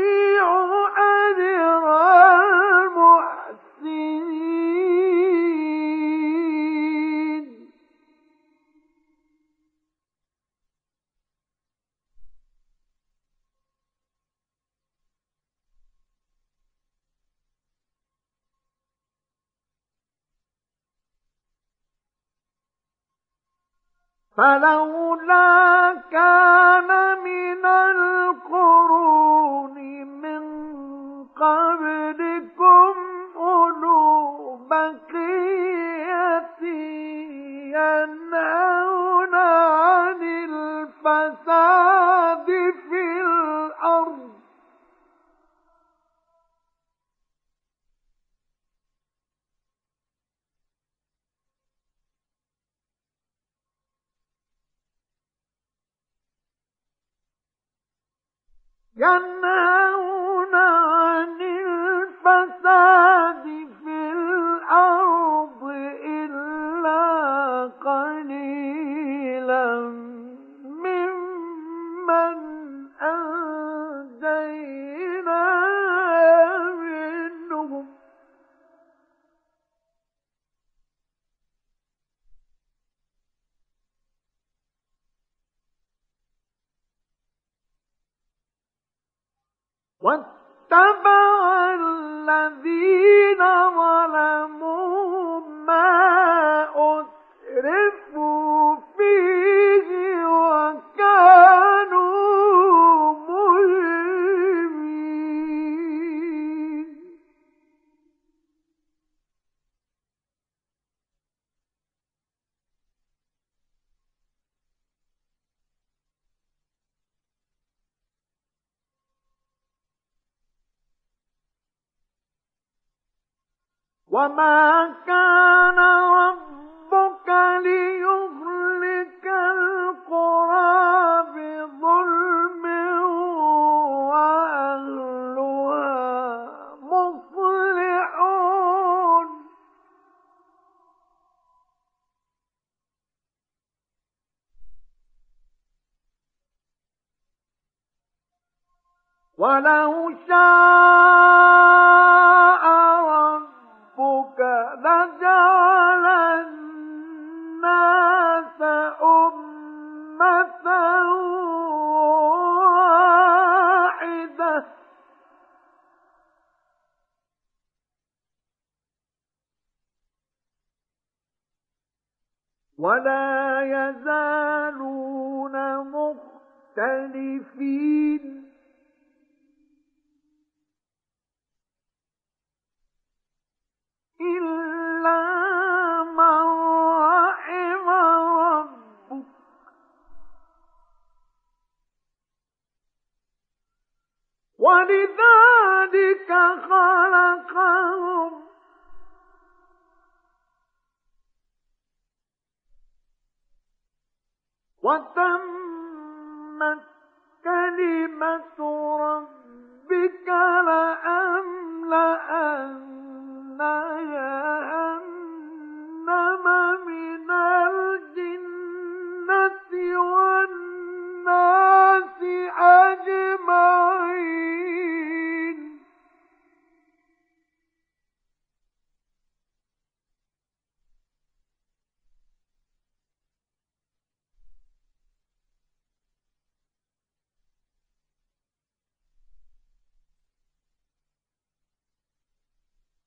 Speaker 1: فلولا كان من القرون من قبلكم ينهون عن الفساد في الأرض إلا قليلا واتبع الذين ظلموا ما أترفوا فيه وما كان ربك ليهلك القرى بظلم واهلها مصلحون ولو شاء ولذلك خلقهم وتمت كلمة ربك لأملأن يا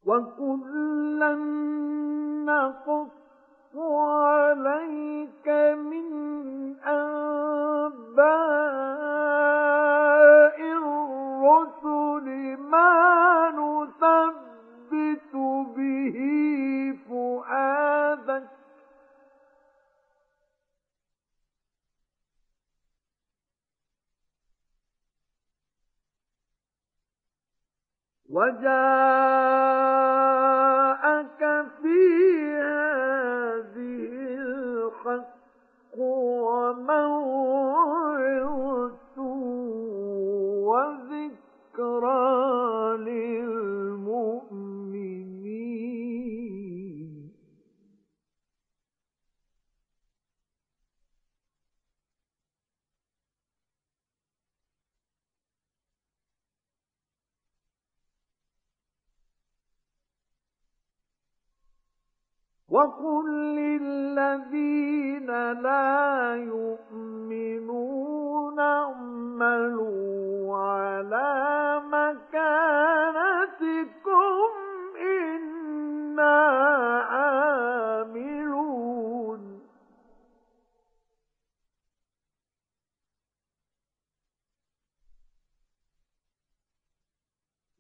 Speaker 1: وكلا نقص عليك من أنباء الرسل ما نثبت به فؤادك وجاءك في هذه الحق وموعظة وقل للذين لا يؤمنون اعملوا على مكانتكم إنا عاملون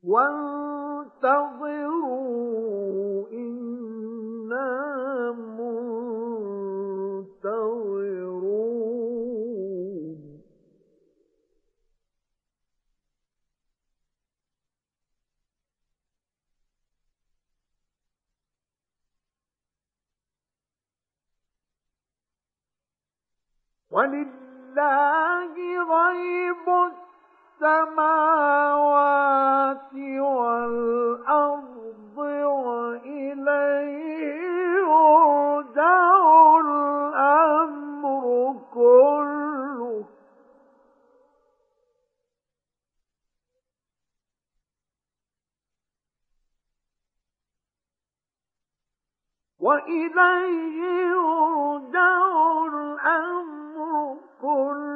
Speaker 1: وانتظروا ولله غيب السماوات والأرض وإليه يرجع الأمر كله وإليه يرجع الأمر كل